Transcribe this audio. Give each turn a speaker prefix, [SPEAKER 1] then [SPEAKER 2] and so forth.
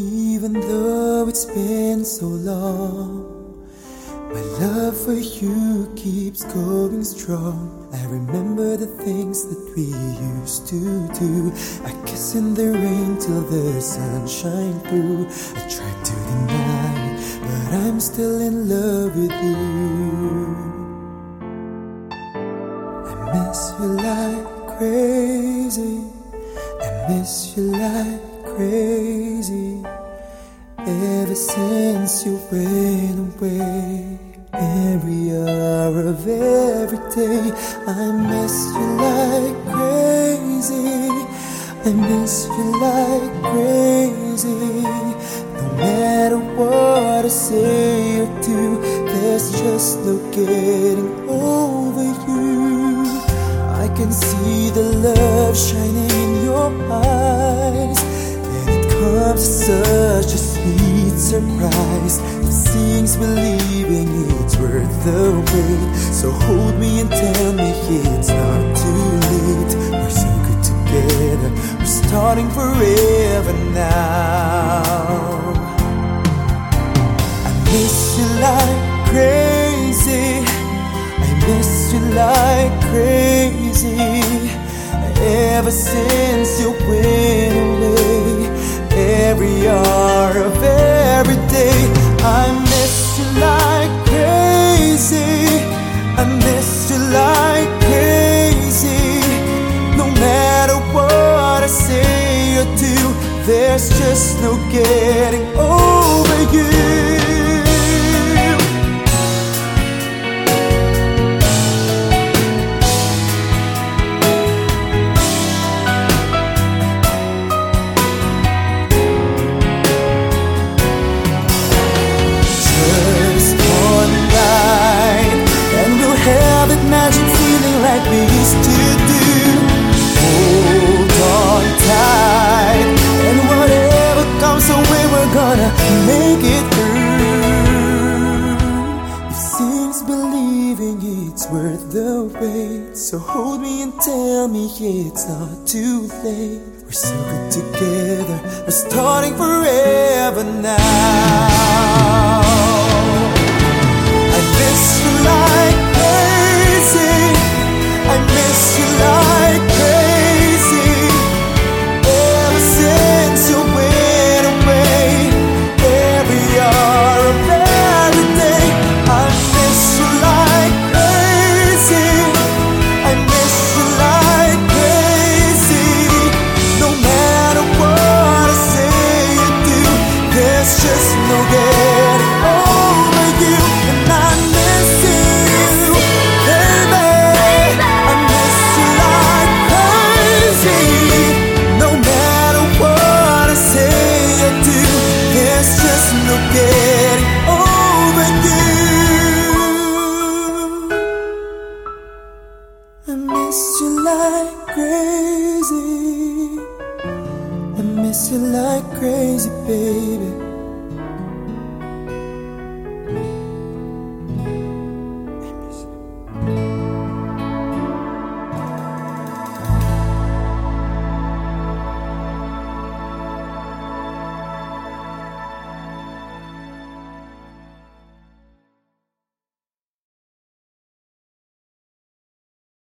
[SPEAKER 1] Even though it's been so long, my love for you keeps going strong. I remember the things that we used to do. I kiss in the rain till the sun shine through. I tried to deny, but I'm still in love with you. I miss you like crazy. I miss you like crazy. Ever since you went away, every hour of every day, I miss you like crazy. I miss you like crazy. No matter what I say or do, there's just no getting over you. I can see the love shining in your eyes. It such a sweet surprise. It seems believing it's worth the wait. So hold me and tell me it's not too late. We're so good together. We're starting forever now. I miss you like crazy. I miss you like crazy. Ever since you went every hour of every day, I miss you like crazy. I miss you like crazy. No matter what I say or do, there's just no getting over Believing it's worth the wait. So hold me and tell me it's not too late. We're so good together, we're starting forever now. I miss you like crazy. I miss you like crazy, baby.